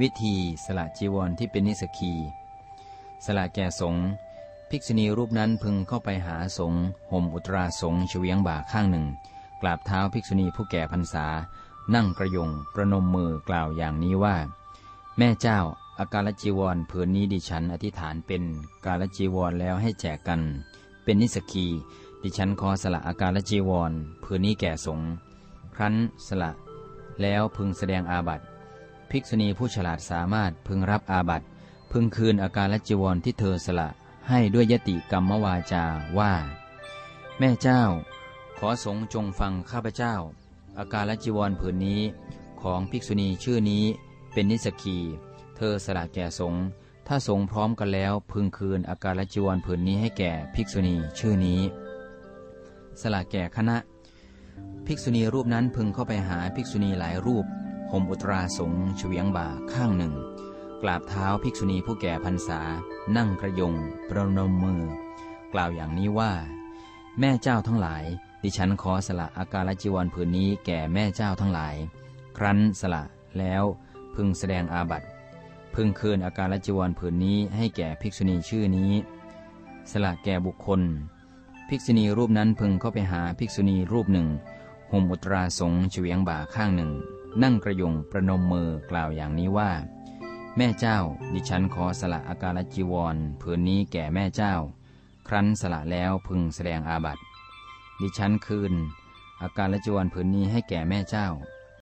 วิธีสละจีวรที่เป็นนิสกี สละแก่สงภิกษุณีรูปนั้นพึงเข้าไปหาสงห่มอุตราสงเฉียงบ่าข้างหนึ่ง กราบเท้าภิกษุณีผู้แก่พรรษา นั่งกระยงประนมมือกล่าวอย่างนี้ว่า แม่เจ้าอาการจีวรผืนนี้ดิฉันอธิษฐานเป็นกาลจีวรแล้วให้แจกกัน เป็นนิสกีดิฉันขอสละอาการจีวรผืนนี้แก่สงครั้นสละ แล้วพึงแสดงอาบัติ ภิกษุณีผู้ฉลาดสามารถพึงรับอาบัติพึงคืนอาการละจีวรที่เธอสละให้ด้วยยติกรรมวาจาว่า แม่เจ้า ขอสงฆ์จงฟังข้าพเจ้า อาการละจีวรผืนนี้ของภิกษุณีชื่อนี้เป็นนิสกี เธอสละแก่สงฆ์ถ้าสงฆ์พร้อมกันแล้วพึงคืนอาการละจีวรผืนนี้ให้แก่ภิกษุณีชื่อนี้ สละแก่คณะ ภิกษุณีรูปนั้นพึงเข้าไปหาภิกษุณีหลายรูป ห่มอุตราสงเฉียงบ่าข้างหนึ่ง กราบเท้าภิกษุณีผู้แก่พรรษา นั่งกระยง ประนมมือ กล่าวอย่างนี้ว่า แม่เจ้าทั้งหลาย ดิฉันขอสละอาการจีวรผืนนี้แก่แม่เจ้าทั้งหลาย ครั้นสละแล้วพึงแสดงอาบัติพึงคืนอาการจีวรผืนนี้ให้แก่ภิกษุณีชื่อนี้ สละแก่บุคคล ภิกษุณีรูปนั้นพึงเข้าไปหาภิกษุณีรูปหนึ่งห่มอุตราสงเฉียงบ่าข้างหนึ่ง นั่งกระยงประนมมือกล่าวอย่างนี้ว่า แม่เจ้า ดิฉันขอสละอาการจีวรผืนนี้แก่แม่เจ้า ครั้นสละแล้วพึงแสดงอาบัติ ดิฉันคืนอาการจีวรผืนนี้ให้แก่แม่เจ้า